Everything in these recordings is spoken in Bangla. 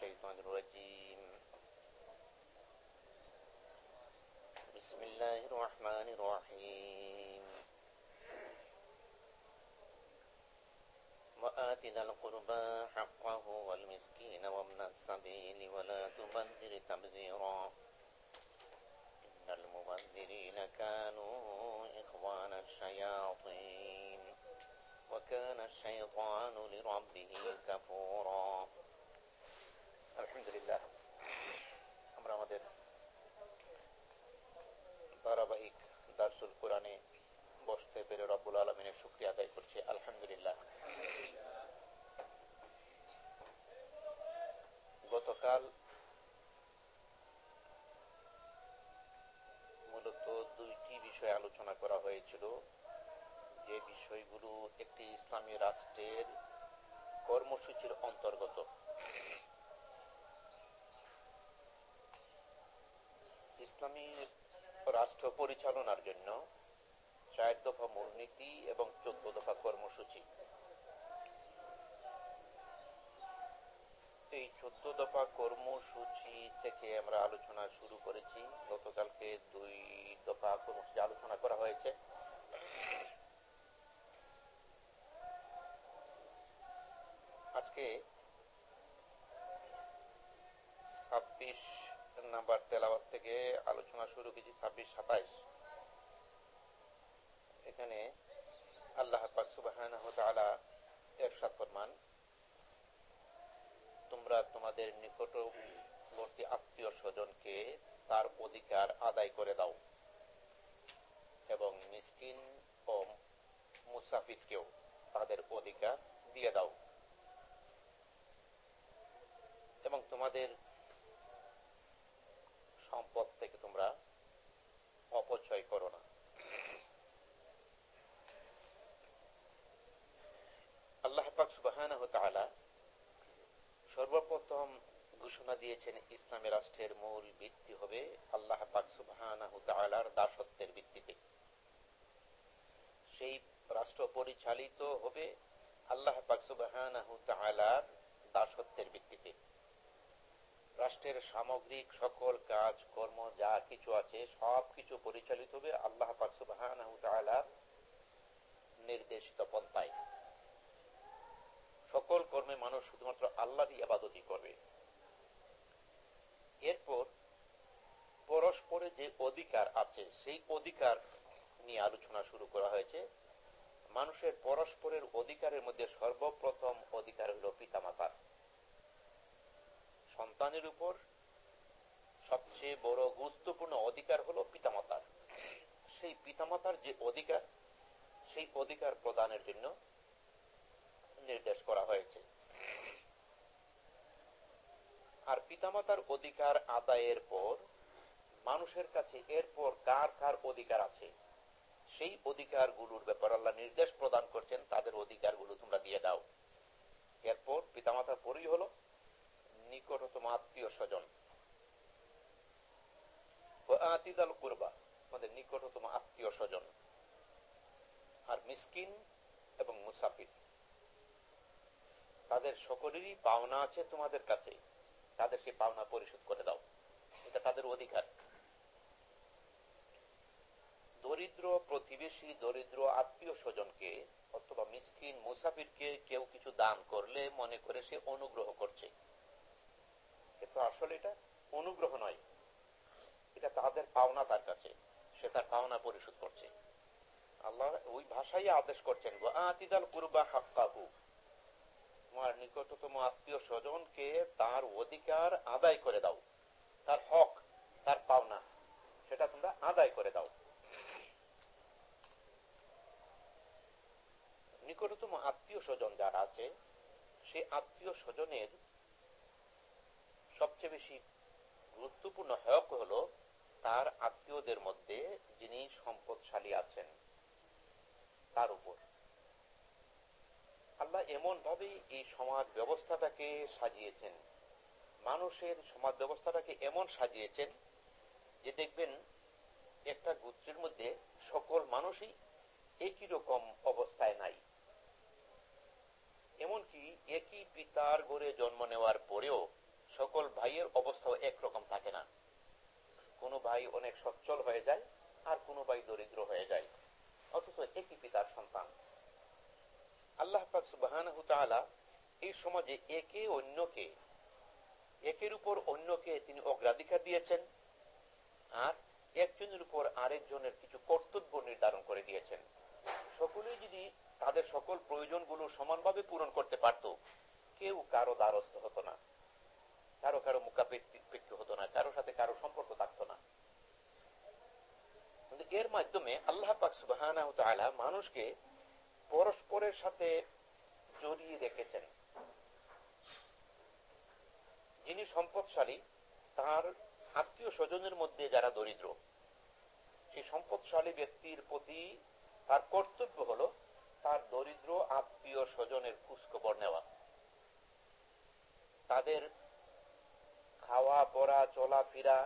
الشيطان الرجيم. بسم الله الرحمن الرحيم. وآت ذا القربى حقه والمسكين وابن السبيل ولا تبذر تبذيرا. إن المبذرين كانوا إخوان الشياطين. وكان الشيطان لربه كفورا. আলহামদুলিল্লাহ। আমরা আমাদের ধারাবাহিক দারসুল কোরআনে বসতে পেরে রব্বুল আলমিনের শুক্রিয়া আদায় করছি, আলহামদুলিল্লাহ। গতকাল মূলত দুইটি বিষয় আলোচনা করা হয়েছিল। যে বিষয়গুলো একটি ইসলামী রাষ্ট্রের কর্মসূচির অন্তর্গত। ইসলামী রাষ্ট্র পরিচালনার জন্য চার দফা মূলনীতি এবং চোদ্দ দফা কর্মসূচি। এই চোদ্দ দফা কর্মসূচি থেকে আমরা আলোচনা শুরু করেছি। গতকালকে দুই দফা কর্মসূচি আলোচনা করা হয়েছে। আজকে ছাব্বিশ নাম্বার তেলাওয়াত থেকে আলোচনা শুরু করেছি ছাব্বিশ, সাতাইশ। এখানে আল্লাহ ফরমান, তোমরা তোমাদের নিকটবর্তী আত্মীয় স্বজনকে তার অধিকার আদায় করে দাও এবং মিসকিন ও মুসাফিরকেও তাদের অধিকার দিয়ে দাও। এবং তোমাদের সম্পদ থেকে তোমরা অপচয় করো না। আল্লাহ সর্বপ্রথম ঘোষণা দিয়েছেন, ইসলামী রাষ্ট্রের মূল ভিত্তি হবে আল্লাহ পাক সুবাহ দাসত্বের ভিত্তিতে। সেই রাষ্ট্র পরিচালিত হবে আল্লাহ পাক সুবাহ দাসত্বের ভিত্তিতে। রাষ্ট্রের সামগ্রিক সকল কাজ, কর্ম, যা কিছু আছে সব কিছু পরিচালিত হবে আল্লাহ নির্দেশিত পন্থায় সকল কর্মে মানুষ শুধুমাত্র আল্লাহরই আবাদতি করবে। এরপর পরস্পরে যে অধিকার আছে, সেই অধিকার নিয়ে আলোচনা শুরু করা হয়েছে। মানুষের পরস্পরের অধিকারের মধ্যে সর্বপ্রথম অধিকার হল পিতামাতার সন্তানের উপর সবচেয়ে বড় গুরুত্বপূর্ণ অধিকার হলো পিতামাতার সেই পিতামাতার যে অধিকার, সেই অধিকার প্রদানের জন্য নির্দেশ করা হয়েছে। আর পিতামাতার অধিকার আদায়ের পর, মানুষের কাছে এরপর কার কার অধিকার আছে, সেই অধিকারগুলোর ব্যাপার আল্লাহ নির্দেশ প্রদান করছেন, তাদের অধিকারগুলো তোমরা দিয়ে দাও। এরপর পিতামাতার পরই হলো নিকটতম আত্মীয় স্বজন। আমাদের নিকটতম আত্মীয় স্বজন। আর মিসকিন এবং মুসাফির। তাদের সকলেরই পাওনা আছে তোমাদের কাছে। তাদের সেই পাওনা পরিশোধ করে দাও। এটা তাদের অধিকার। দরিদ্র প্রতিবেশী, দরিদ্র আত্মীয় স্বজনকে অথবা মিসকিন, মুসাফিরকে কেউ কিছু দান করলে মনে করে সে অনুগ্রহ করছে। কিন্তু আসলে এটা অনুগ্রহ নয়। এটা তাদের পাওনা তার কাছে। সে তার পাওনা পরিশোধ করছে। আল্লাহ ওই ভাষাই আদেশ করছেন তোমার নিকটতম আত্মীয় স্বজনকে তার অধিকার আদায় করে দাও। তার হক, তার পাওনা, সেটা তোমরা আদায় করে দাও। নিকটতম আত্মীয় স্বজন যারা আছে, সে আত্মীয় স্বজনের সবচেয়ে বেশি গুরুত্বপূর্ণ হক হলো তার আত্মীয়দের মধ্যে যিনি সম্পদশালী আছেন, তার উপর। আল্লাহ এমন ভাবে এই সমাজ ব্যবস্থাটাকে সাজিয়েছেন। মানুষের সমাজ ব্যবস্থাটাকে এমন সাজিয়েছেন যে দেখবেন, একটা গোত্রের মধ্যে সকল মানুষই একই রকম অবস্থায় নাই। এমনকি একই পিতার ঘরে জন্ম নেওয়ার পরেও সকল ভাইয়ের অবস্থাও একরকম থাকে না। কোনো ভাই অনেক সচ্ছল হয়ে যায়, আর কোনো ভাই দরিদ্র হয়ে যায়। অথচ একই পিতার সন্তান। আল্লাহ পাক এই সমাজে একে অন্যকে, একের উপর অন্যকে তিনি অগ্রাধিকার দিয়েছেন, আর একজনের উপর আরেকজনের কিছু কর্তব্য নির্ধারণ করে দিয়েছেন। সকলেই যদি তাদের সকল প্রয়োজনগুলো সমানভাবে পূরণ করতে পারত, কেউ কারও দ্বারস্থ হতো না। কারও কারও মুখাপেক্ষি হতো না, কারও সাথে কারও সম্পর্ক থাকতো না। কিন্তু এর মাধ্যমে আল্লাহ পাক সুবাহ মানুষকে পরস্পরের সাথে জড়িয়ে রেখেছেন। যিনি সম্পদশালী, তার আত্মীয় স্বজনের মধ্যে যারা দরিদ্র, সেই সম্পদশালী ব্যক্তির প্রতি তার কর্তব্য হলো তার দরিদ্র আত্মীয় স্বজনের খোঁজখবর নেওয়া। তাদের খাওয়া, পড়া, চলাফেরা,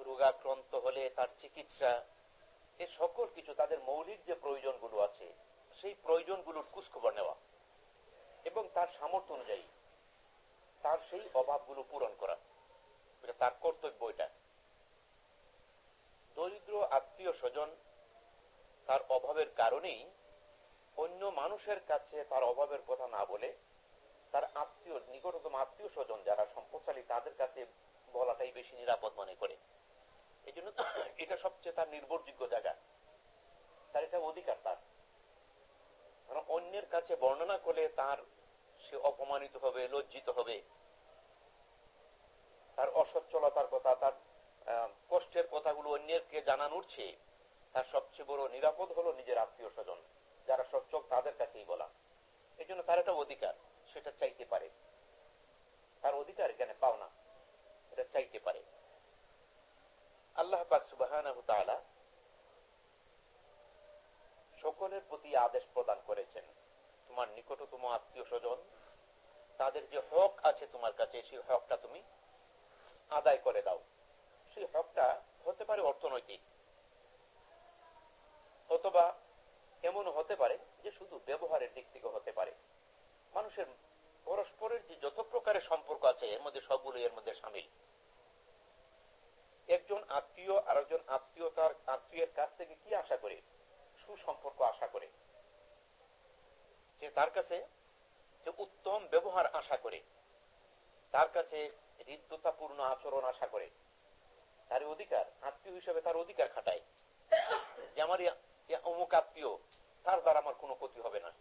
রোগাক্রান্ত হলে তার চিকিৎসা, এ সকল কিছু তাদের মৌলিক যে প্রয়োজনগুলো আছে, সেই প্রয়োজনগুলোর খোঁজখবর নেওয়া এবং তার সামর্থ্য অনুযায়ী তার সেই অভাবগুলো পূরণ করা। এটা তার কর্তব্য এটা। দরিদ্র আত্মীয় স্বজন তার অভাবের কারণেই অন্য মানুষের কাছে তার অভাবের কথা না বলে তার আত্মীয়, নিকটতম আত্মীয় স্বজন যারা সম্পদশালী, তাদের কাছে বলাটাই বেশি নিরাপদ মনে করে। এই জন্য এটা সবচেয়ে তার নির্ভরযোগ্য জায়গা। তার এটা অধিকার তার। কারণ অন্যের কাছে বর্ণনা করলে তার সে অপমানিত হবে, লজ্জিত হবে। তার অসচ্ছলতার কথা, তার কষ্টের কথাগুলো অন্যেরকে জানানোর চেয়ে তার সবচেয়ে বড় নিরাপদ হলো নিজের আত্মীয় স্বজন। যারা সচ্ছল, তাদের কাছেই বলা। এই জন্য তার একটা অধিকার। সেটা চাইতে পারে। তার অধিকার এখানে পাও না। এটা চাইতে পারে। আল্লাহ পাক সুবাহ সকলের প্রতি আদেশ প্রদান করেছেন। তোমার নিকটতম আত্মীয় স্বজন, তাদের যে হক আছে তোমার কাছে, সেই হকটা তুমি আদায় করে দাও। সেই হকটা হতে পারে অর্থনৈতিক, অথবা এমন হতে পারে যে শুধু ব্যবহারের দিক থেকে হতে পারে। মানুষের পরস্পরের যে যত প্রকারের সম্পর্ক আছে, এর মধ্যে সবগুলো এর মধ্যে সামিল। একজন আত্মীয় আর একজন আত্মীয় তার আত্মীয়ের কাছ থেকে কি আশা করে? সুসম্পর্ক আশা করে। যে তার কাছে যে উত্তম ব্যবহার আশা করে, তার কাছে হৃদ্যতাপূর্ণ আচরণ আশা করে তার অধিকার, আত্মীয় হিসেবে তার অধিকার খাটায়। যে আমার অমুক আত্মীয়, তার দ্বারা আমার কোনো ক্ষতি হবে না।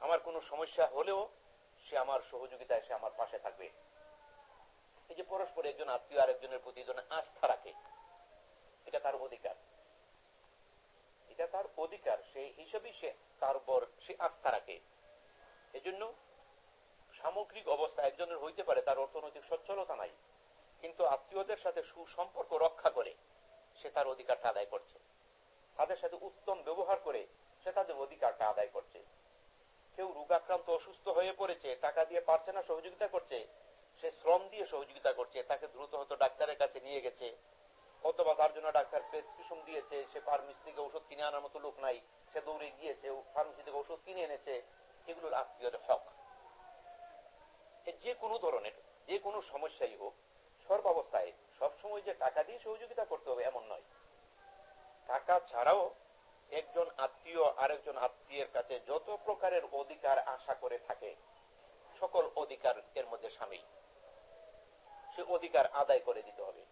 আমার কোনো সমস্যা হলেও সে আমার সহযোগিতায় সে আমার পাশে থাকবে। এই যে পরস্পর একজন আত্মীয় আরেকজনের প্রতি আস্থা রাখে, এটা তার অধিকার। এটা তার অধিকার সেই হিসেবেই সে তার উপর সে আস্থা রাখে। এজন্য সামগ্রিক অবস্থা একজনের হইতে পারে, তার অর্থনৈতিক সচ্ছলতা নাই, কিন্তু আত্মীয়দের সাথে সুসম্পর্ক রক্ষা করে সে তার অধিকারটা আদায় করছে। তাদের সাথে উত্তম ব্যবহার করে সে তাদের অধিকারটা আদায় করছে। কেউ রোগাক্রান্ত অসুস্থ হয়ে পড়েছে, টাকা দিয়ে পারছে না, সহযোগিতা করছে, সে শ্রম দিয়ে সহযোগিতা করছে, তাকে দ্রুত হয়তো ডাক্তারের কাছে নিয়ে গেছে। অথবা তার জন্য ডাক্তার প্রেসক্রিপশন দিয়েছে, সে ফার্মেসি থেকে ওষুধ কিনে আনার মতো লোক নাই, সে দৌড়ে গিয়েছে ফার্মেসি থেকে ওষুধ কিনে এনেছে, এগুলোর আত্মীয়র হক। যে কোনো ধরনের, যে কোনো সমস্যাই হোক, সর্বাবস্থায় সবসময় যে টাকা দিয়ে সহযোগিতা করতে হবে এমন নয়। টাকা ছাড়াও একজন আত্মীয় আরেকজন আত্মীয়ের কাছে যত প্রকারের অধিকার আশা করে থাকে, সকল অধিকার এর মধ্যে সামিল। সে অধিকার আদায় করে দিতে হবে।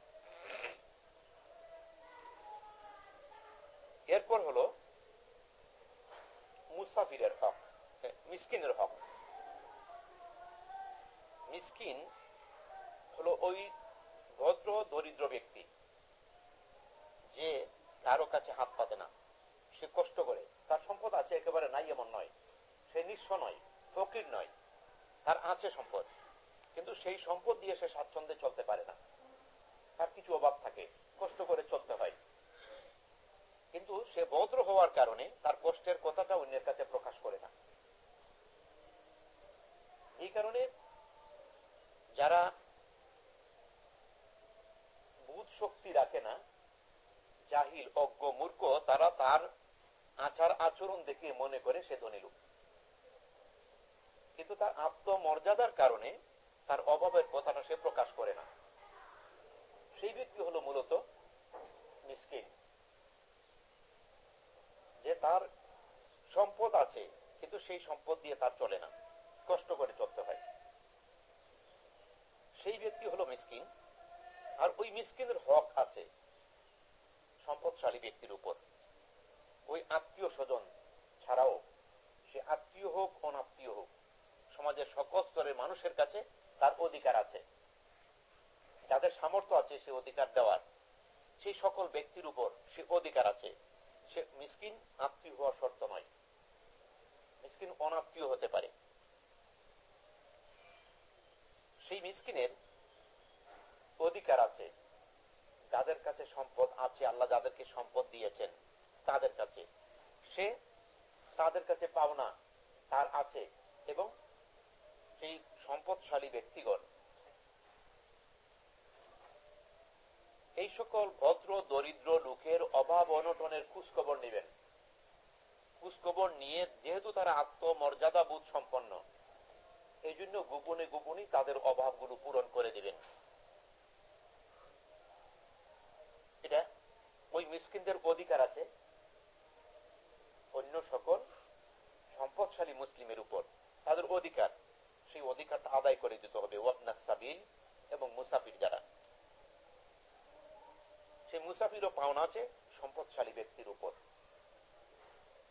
এরপর হলো মুসাফিরের হক মিসকিনের হক। মিসকিন হলো ওই ভদ্র, দরিদ্র ব্যক্তি, যে কারও কাছে হাত পাতে না। সে কষ্ট করে। তার সম্পদ আছে একেবারে নাই, এমন নয়। সে নিঃস্ব নয়, ফকির নয়। তার আছে সম্পদ। কিন্তু সেই সম্পদ দিয়ে সে স্বাচ্ছন্দ্যে চলতে পারে না। তার কিছু অভাব থাকে, কষ্ট করে চলতে হয়। কিন্তু সে ভদ্র হওয়ার কারণে তার কষ্টের কথাটা অন্যের কাছে প্রকাশ করে না। এই কারণে যারা বুধ শক্তি রাখে না, জাহিল, অজ্ঞ, মূর্খ, তারা তার আচার আচরণ দেখে মনে করে সে ধনী লোক। কিন্তু তার আত্মমর্যাদার কারণে তার অভাবের কথাটা সে প্রকাশ করে না। সেই ব্যক্তি হলো মূলত মিসকিন। যে তার সম্পদ আছে, কিন্তু সেই সম্পদ দিয়ে তার চলে না। কষ্ট করে চলতে হয়। সেই ব্যক্তি হলো মিসকিন। আর ওই মিসকিনের হক আছে সম্পদশালী ব্যক্তির উপর। ওই আত্মীয় স্বজন ছাড়াও সে আত্মীয় হোক, অনাত্মীয় হোক, সমাজের সকল স্তরের মানুষের কাছে তার অধিকার আছে। যাদের সামর্থ্য আছে সে অধিকার দেওয়ার। সেই সকল ব্যক্তির উপর সে অধিকার আছে। সে মিসকিন আত্মীয় হওয়ার শর্ত নয়। মিসকিন অনাত্মীয় হতে পারে। সেই মিসকিনের অধিকার আছে। যাদের কাছে সম্পদ আছে, আল্লাহ যাদেরকে সম্পদ দিয়েছেন তাদের কাছে। সে তাদের কাছে পাওনা তার আছে এবং সেই সম্পদশালী ব্যক্তিগণ। এই সকল ভদ্র, দরিদ্র লোকের অভাব অনটনের খোঁজখবর নেবেন। খোঁজখবর নিয়ে যেহেতু তারা আত্মমর্যাদা বোধ সম্পন্ন এই জন্য গোপনে গোপনে তাদের অভাবগুলো পূরণ করে দিবেন। এটা ওই মিসকিনদের অধিকার আছে। অন্য সকল সম্পদশালী মুসলিমের উপর। তাদের অধিকার, সেই অধিকারটা আদায় করে দিতে হবে, ওয়াবনা সাবিল এবং মুসাফির যারা। সেই মুসাফিরও পাওনা আছে সম্পদশালী ব্যক্তির উপর।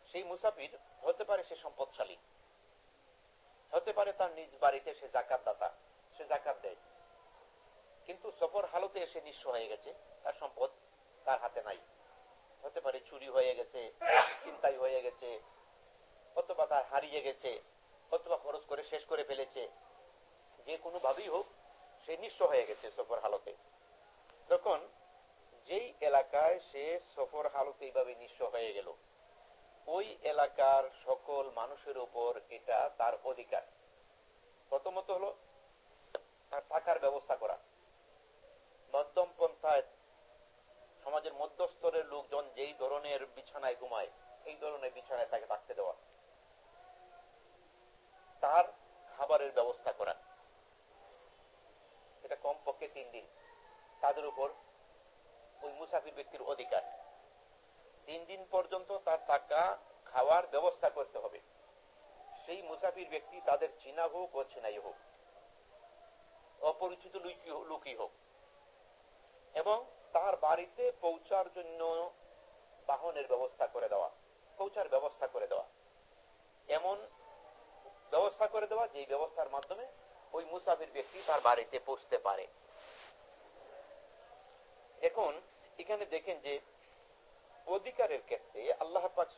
সেই মুসাফির হতে পারে সে সম্পদশালী। হতে পারে তার নিজ বাড়িতে সে জাকাত দাতা সে জাকাত দেয়। কিন্তু সফর হালতে এসে নিঃস্ব হয়ে গেছে, তার সম্পদ তার হাতে নাই। হতে পারে চুরি হয়ে গেছে, চিন্তাই হয়ে গেছে অথবা তার হারিয়ে গেছে অথবা খরচ করে শেষ করে ফেলেছে। যে কোনো ভাবেই হোক, সে নিঃস্ব হয়ে গেছে সফর হালতে। তখন যেই এলাকায় সে সফর হালতে এইভাবে নিঃস্ব হয়ে গেল, ওই এলাকার সকল মানুষের উপর এটা তার অধিকার। প্রথমত হলো, তার থাকার ব্যবস্থা করা। মধ্যম পন্থায় সমাজের মধ্যস্তরের লোকজন যেই ধরনের বিছানায় ঘুমায়, এই ধরনের বিছানায় তাকে থাকতে দেওয়া। তার খাবারের ব্যবস্থা করা। এটা কমপক্ষে তিন দিন। তাদের উপর ওই মুসাফির ব্যক্তির অধিকার। তিন দিন পর্যন্ত তার টাকা খাওয়ার ব্যবস্থা করতে হবে। সেই মুসাফির ব্যক্তি তাদের চিনা হোক ও চিনাই হোক, অপরিচিত লোকই হোক। এবং তার বাড়িতে পৌঁছার জন্য বাহনের ব্যবস্থা করে দেওয়া, পৌঁছার ব্যবস্থা করে দেওয়া। এমন ব্যবস্থা করে দেওয়া যে ব্যবস্থার মাধ্যমে ওই মুসাফির ব্যক্তি তার বাড়িতে পৌঁছতে পারে। এখন এখানে দেখেন যে অধিকারের ক্ষেত্রে আল্লাহ পাক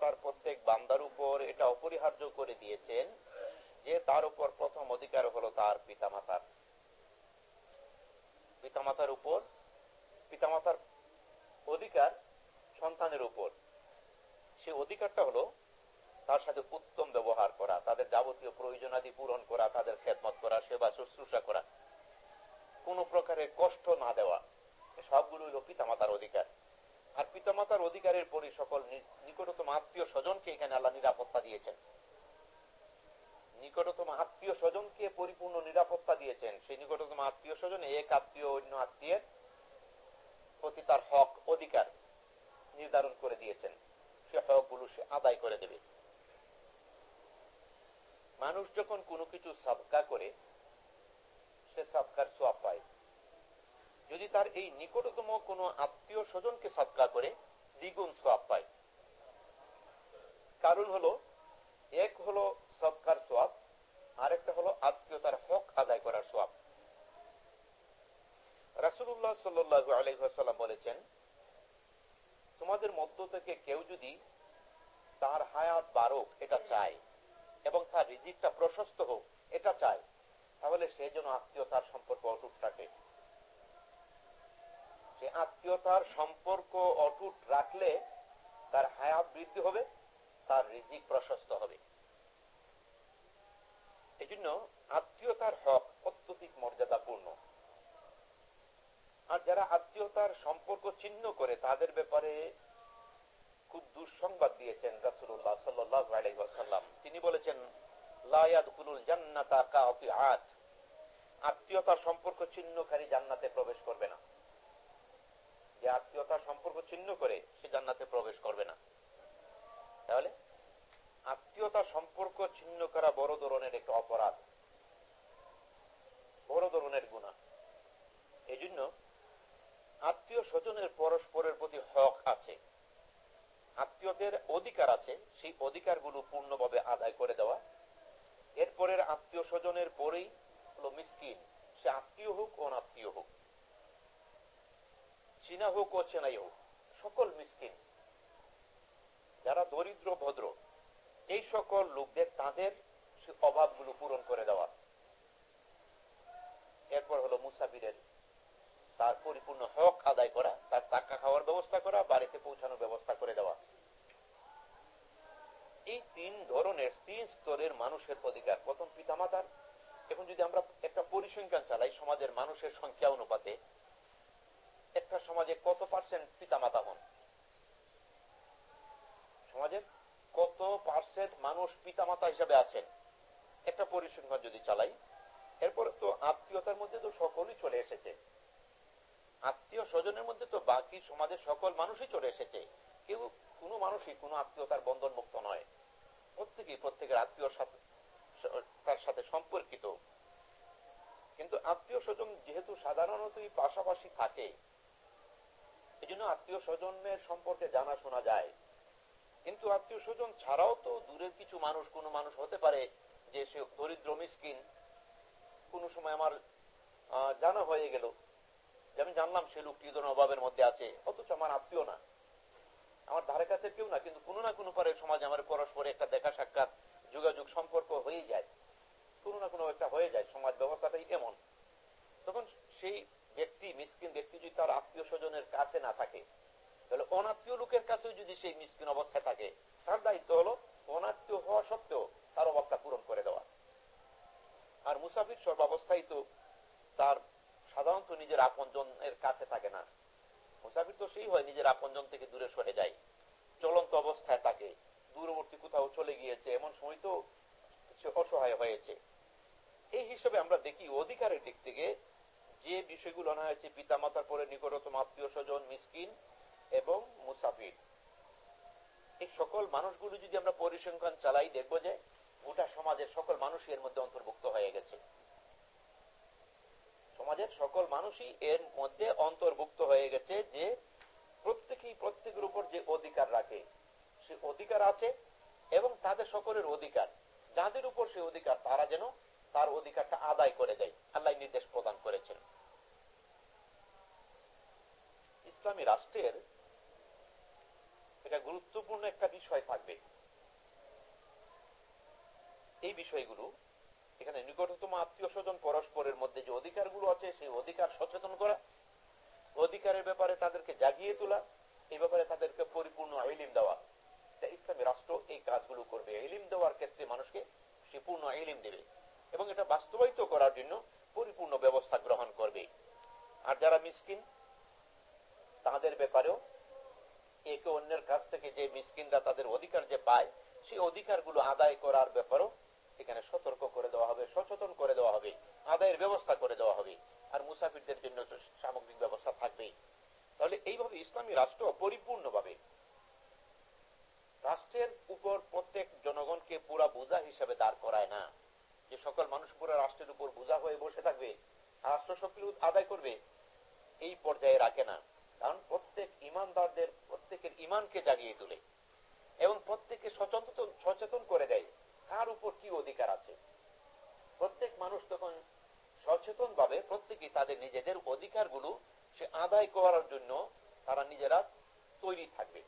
তার প্রত্যেক বান্দার উপর এটা অপরিহার্য করে দিয়েছেন যে তার উপর প্রথম অধিকার হলো তার পিতা পিতামাতার। পিতামাতার উপর, পিতামাতার অধিকার সন্তানের উপর। সে অধিকারটা হলো তার সাথে উত্তম ব্যবহার করা, তাদের যাবতীয় প্রয়োজনাদি পূরণ করা, তাদের খেদমত করা, সেবা শুশ্রূষা করা। কোন প্রকারের কষ্ট না দেওয়া সবগুলো হলো পিতামাতার অধিকার। আর পিতামাতার অধিকারের পরে সকল নিকটতম আত্মীয় স্বজনকে এখানে আল্লাহ নিরাপত্তা দিয়েছেন। নিকটতম আত্মীয় স্বজনকে পরিপূর্ণ নিরাপত্তা দিয়েছেন। সেই নিকটতম আত্মীয় স্বজন এক আত্মীয় অন্য আত্মীয়ের প্রতি তার হক, অধিকার নির্ধারণ করে দিয়েছেন। সে হকগুলো সে আদায় করে দেবে। মানুষ যখন কোনো কিছু সাবকা করে, সে সাবকার সোয়াব পায়। যদি তার এই নিকটতম কোন আত্মীয় স্বজনকে সৎকা করে, দ্বিগুণ সোয়াব পায়। কারণ হলো, এক হলো সৎকার সোয়াব আরেকটা হলো আত্মীয়তার হক আদায় করার সোয়াব রাসুল্লাহ সাল্লু বলেছেন, তোমাদের মধ্য থেকে কেউ যদি তার হায়াত বারক, এটা চায়, এবং তার রিজিকটা প্রশস্ত হোক, এটা চায়, তাহলে সে যেন আত্মীয়তার সম্পর্ক অটুট থাকে সে আত্মীয়তার সম্পর্ক অটুট রাখলে তার হায়াত বৃদ্ধি হবে, তার রিজিক প্রশস্ত হবে। এই জন্য আত্মীয়তার হক অত্যধিক মর্যাদাপূর্ণ। আর যারা আত্মীয়তার সম্পর্ক চিহ্ন করে, তাদের ব্যাপারে খুব দুঃসংবাদ দিয়েছেন রাসুল্লাহ সাল্লাম তিনি বলেছেন আত্মীয়তার সম্পর্ক চিহ্নকারী জান্নাতে প্রবেশ করবে না। যে আত্মীয়তার সম্পর্ক চিহ্ন করে, সে জান্নাতে প্রবেশ করবে না। তাহলে আত্মীয়তা সম্পর্ক ছিন্ন করা বড় ধরনের একটা অপরাধ। বড় ধরনের গুণা এই জন্য আত্মীয় স্বজনের পরস্পরের প্রতি হক আছে। আত্মীয়দের অধিকার আছে, সেই অধিকারগুলো পূর্ণভাবে আদায় করে দেওয়া। এরপরের আত্মীয় স্বজনের পরেই হলো মিসকিন। সে আত্মীয় হোক, অনাত্মীয় হোক। চীনা হোক ও চেনাই হোক, সকল মিসকিন। যারা দরিদ্র, ভদ্র এই সকল লোকদের তাদের অভাবগুলো পূরণ করে দেওয়া। এরপর হলো মুসাফিরের তার পরিপূর্ণ হক আদায় করা, তার টাকা খাওয়ার ব্যবস্থা করা, বাড়িতে পৌঁছানোর ব্যবস্থা করে দেওয়া। এই তিন ধরনের, তিন স্তরের মানুষের অধিকার। প্রথম পিতামাতার, এখন যদি আমরা একটা পরিসংখ্যান চালাই, সমাজের মানুষের সংখ্যা অনুপাতে, একটা সমাজে কত পার্সেন্ট পিতামাতা হন সমাজের কত পার্সেন্ট মানুষ পিতামাতা হিসাবে আছেন? একটা পরিসংখ্যান যদি চালাই, এরপরে তো আত্মীয়তার মধ্যে তো সকলই চলে এসেছে। আত্মীয় স্বজনের মধ্যে তো বাকি সমাজের সকল মানুষই চলে এসেছে। কেউ কোনো মানুষই কোনো আত্মীয়তার বন্ধন মুক্ত নয়। প্রত্যেকেই প্রত্যেকের আত্মীয় তার সাথে সম্পর্কিত। কিন্তু আত্মীয় স্বজন যেহেতু সাধারণত পাশাপাশি থাকে এই জন্য আত্মীয় স্বজনের সম্পর্কে জানা শোনা যায়। কিন্তু আত্মীয় স্বজন ছাড়াও তো দূরের কিছু মানুষ, কোনো মানুষ হতে পারে যে সে দরিদ্র, মিসকিন। কোনো সময় আমার জানা হয়ে গেল যে আমি জানলাম সে লোকটি ধরুন অভাবের মধ্যে আছে। অথচ আমার আত্মীয় না। আমার ধারে কাছে কেউ না, কিন্তু কোনো না কোনো পরে সমাজ আমার পরস্পরে একটা দেখা সাক্ষাৎ, যোগাযোগ সম্পর্ক হয়ে যায়। কোনো না কোনো একটা হয়ে যায়, সমাজ ব্যবস্থাটাই এমন। তখন সেই ব্যক্তি, মিসকিন ব্যক্তি যদি তার আত্মীয় স্বজনের কাছে না থাকে তাহলে অনাত্মীয় লোকের কাছেও যদি সেই মিসকিন অবস্থায় থাকে, তার দায়িত্ব হলো অনাত্মীয় হওয়া সত্ত্বেও তার অভাবটা পূরণ করে দেওয়া। আর মুসাফির সর্বাবস্থায় তো তার সাধারণত নিজের আপনজনের কাছে থাকে না। মুসাফির তো সেই হয়, নিজের আপনজন থেকে দূরে সরে যায়। চলন্ত অবস্থায় থাকে, দূরবর্তী কোথাও চলে গিয়েছে, এমন সময় তো সে অসহায় হয়েছে। এই হিসেবে আমরা দেখি অধিকারের দিক থেকে যে বিষয়গুলো আনা হয়েছে পিতা মাতার পরে নিকটতম আত্মীয় স্বজন, মিসকিন এবং মুসাফির। এই সকল মানুষগুলো যদি আমরা পরিসংখ্যান চালাই, দেখব যে গোটা সমাজের সকল মানুষই এর মধ্যে অন্তর্ভুক্ত হয়ে গেছে। সমাজের সকল মানুষই এর মধ্যে অন্তর্ভুক্ত হয়ে গেছে যে প্রত্যেকেই প্রত্যেকের উপর যে অধিকার রাখে, সে অধিকার আছে এবং তাদের সকলের অধিকার, যাদের উপর সে অধিকার, তারা যেন তার অধিকারটা আদায় করে দেয়। আল্লাহ নির্দেশ প্রদান করেছেন। ইসলামী রাষ্ট্রের এটা গুরুত্বপূর্ণ একটা বিষয় থাকবে। এই বিষয়গুলো, এখানে নিকটতম আত্মীয় স্বজন পরস্পরের মধ্যে যে অধিকারগুলো আছে, সেই অধিকার সচেতন করা, অধিকারের ব্যাপারে তাদেরকে জাগিয়ে তোলা, এই ব্যাপারে তাদেরকে পরিপূর্ণ আইলিম দেওয়া। ইসলামী রাষ্ট্র এই কাজগুলো করবে। এলিম দেওয়ার ক্ষেত্রে মানুষকে সে পূর্ণ এলিম দেবে এবং এটা বাস্তবায়িত করার জন্য পরিপূর্ণ ব্যবস্থা গ্রহণ করবে। আর যারা মিসকিন, তাদের ব্যাপারেও একে অন্যের কাছ থেকে যে মিসকিনরা তাদের অধিকার যে পায়, সেই অধিকারগুলো আদায় করার ব্যাপারেও এখানে সতর্ক করে দেওয়া হবে, সচেতন করে দেওয়া হবে, আদায়ের ব্যবস্থা করে দেওয়া হবে। আর মুসাফিরদের জন্য সামগ্রিক ব্যবস্থা থাকবেই। তাহলে এইভাবে ইসলামী রাষ্ট্র পরিপূর্ণভাবে রাষ্ট্রের উপর প্রত্যেক জনগণকে পুরা বোঝা হিসেবে দাঁড় করায় না। যে সকল মানুষ পুরো রাষ্ট্রের উপর বোঝা হয়ে বসে থাকবে রাষ্ট্র সবকিছু আদায় করবে, এই পর্যায়ে রাখে না। কারণ প্রত্যেক ইমানদারদের, প্রত্যেকের ইমানকে জাগিয়ে তোলে এবং প্রত্যেককে সচেতন সচেতন করে দেয় কার উপর কি অধিকার আছে। প্রত্যেক মানুষ তখন সচেতন ভাবে প্রত্যেকে তাদের নিজেদের অধিকারগুলো সে আদায় করার জন্য তারা নিজেরা তৈরি থাকবে।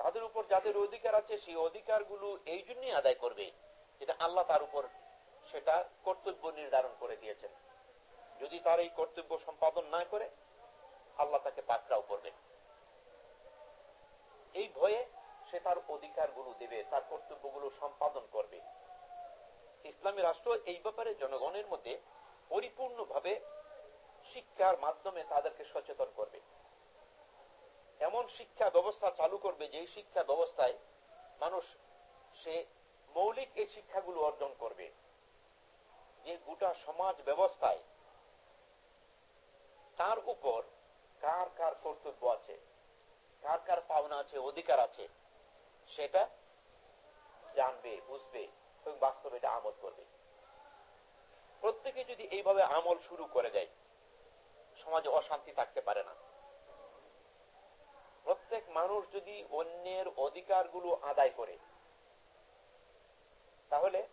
তাদের উপর যাদের অধিকার আছে সেই অধিকারগুলো এই জন্যই আদায় করবে যেটা আল্লাহ তার উপর সেটা কর্তব্য নির্ধারণ করে দিয়েছেন। যদি তার এই কর্তব্য সম্পাদন না করে আল্লাহ তাকে পাকড়াও করবে। এই ভয়ে সে তার অধিকারগুলো দেবে, তার কর্তব্যগুলো সম্পাদন করবে। ইসলামী রাষ্ট্র এই ব্যাপারে জনগণের মধ্যে পরিপূর্ণভাবে শিক্ষার মাধ্যমে তাদেরকে সচেতন করবে। এমন শিক্ষা ব্যবস্থা চালু করবে যে শিক্ষা ব্যবস্থায় মানুষ সে মৌলিক এই শিক্ষাগুলো অর্জন করবে। যে গোটা সমাজ ব্যবস্থায় তার উপর কার কার কর্তব্য আছে? কার কার পাওনা আছে? অধিকার আছে? সেটা জানবে, বুঝবে এবং বাস্তবে এটা আমল করবে। প্রত্যেকে যদি এইভাবে আমল শুরু করে দেয়, সমাজে অশান্তি থাকতে পারে না। প্রত্যেক মানুষ যদি অন্যের অধিকারগুলো আদায় করে, তাহলে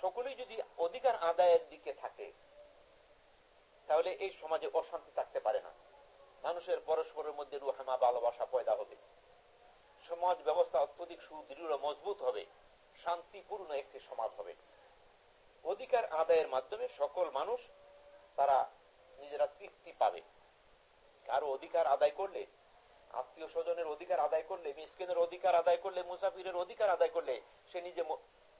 সকলেই যদি অধিকার আদায়ের দিকে থাকে, তাহলে এই সমাজে অশান্তি থাকতে পারে না। মানুষের পরস্পরের মধ্যে রুহামা ভালোবাসা পয়দা হবে। সমাজ ব্যবস্থা অত্যধিক সুদৃঢ় মজবুত হবে। শান্তিপূর্ণ একটি সমাজ হবে। অধিকার আদায়ের মাধ্যমে সকল মানুষ তারা নিজেরা তৃপ্তি পাবে। কারও অধিকার আদায় করলে, আত্মীয় স্বজনের অধিকার আদায় করলে, মিসকিনের অধিকার আদায় করলে, মুসাফিরের অধিকার আদায় করলে সে নিজে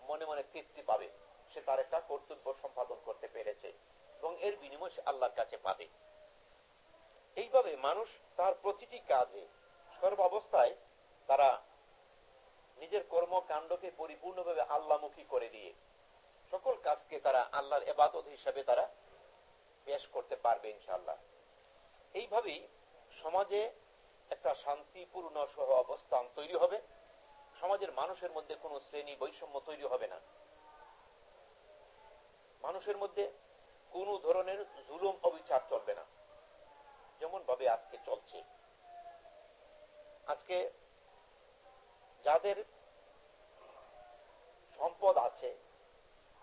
মনে মনে তৃপ্তি পাবে। সে তার একটা কর্তব্য সম্পাদন করতে পেরেছে এবং এর বিনিময় সে আল্লাহর কাছে পাবে। মানুষ তার প্রতিটি কাজে সর্বাবস্থায় তারা নিজের কর্মকাণ্ডকে পরিপূর্ণভাবে আল্লাহমুখী করে দিয়ে সকল কাজকে তারা আল্লাহর এবাদত হিসাবে তারা পেশ করতে পারবে ইনশাল্লাহ এইভাবেই সমাজে একটা শান্তিপূর্ণ সহ অবস্থান তৈরি হবে। সমাজের মানুষের মধ্যে কোনো শ্রেণি বৈষম্য তৈরি হবে না। মানুষের মধ্যে কোন ধরনের জুলুম অবিচার চলবে না। যেমন ভাবে আজকে চলছে। আজকে যাদের সম্পদ আছে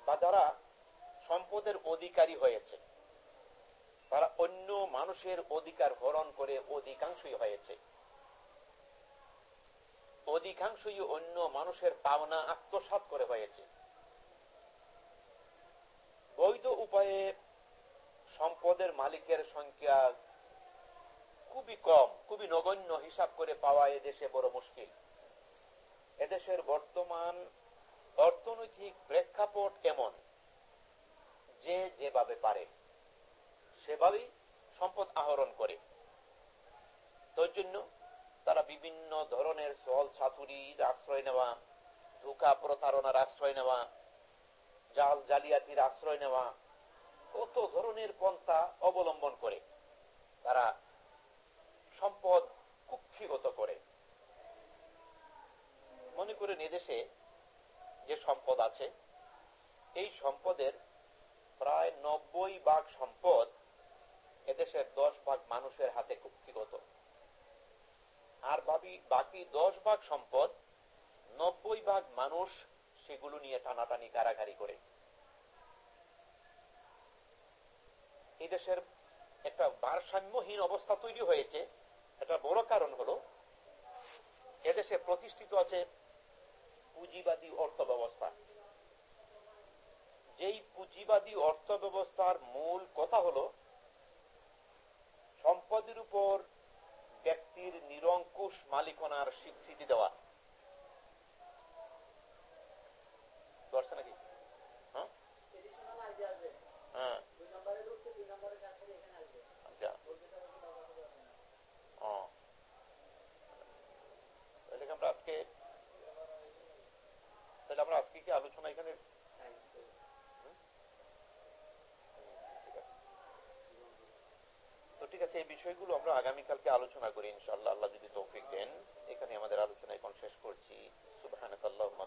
বা যারা সম্পদের অধিকারী হয়েছে, তারা অন্য মানুষের অধিকার হরণ করে অধিকাংশই হয়েছে। অধিকাংশই অন্য মানুষের পাওনা আত্মসাত করে হয়েছে। বৈধ উপায়ে সম্পদের মালিকের সংখ্যা খুবই কম, খুবই নগণ্য হিসাব করে পাওয়া এদেশে বড় মুশকিল। এদেশের বর্তমান অর্থনৈতিক প্রেক্ষাপট এমন যে যেভাবে পারে, সেভাবেই সম্পদ আহরণ করে। তোর জন্য তারা বিভিন্ন ধরনের সল ছাতুরির আশ্রয় নেওয়া, ধোকা প্রতারণার আশ্রয় নেওয়া, জাল জালিয়াতির আশ্রয় নেওয়া, কত ধরনের পন্থা অবলম্বন করে। তারা সম্পদ কুক্ষিগত করে। মনে করেন এদেশে যে সম্পদ আছে, এই সম্পদের প্রায় নব্বই ভাগ সম্পদ এদেশের দশ ভাগ মানুষের হাতে কুক্ষিগত। আর বাকি বাকি দশ ভাগ সম্পদ নব্বই ভাগ মানুষ সেগুলো নিয়ে টানাটানি, কারাগারি করে। এই দেশের একটা ভারসাম্যহীন অবস্থা তৈরি হয়েছে। একটা বড় কারণ হলো, এদেশে প্রতিষ্ঠিত আছে পুঁজিবাদী অর্থ ব্যবস্থা যেই পুঁজিবাদী অর্থ ব্যবস্থার মূল কথা হলো, সম্পদের উপর ব্যক্তির নিরঙ্কুশ মালিকনার স্বীকৃতি দেওয়া করছে নাকি হ্যাঁ হ্যাঁ আচ্ছা ও তাহলে আমরা আজকে তাহলে আমরা আজকে কি আলোচনা এখানে তো ঠিক আছে এই বিষয়গুলো আমরা আগামীকালকে আলোচনা করি ইনশাল্লাহ আল্লাহ যদি তৌফিক দেন, এখানে আমাদের আলোচনা এখন শেষ করছি। সুবহানাকাল্লাহুম্মা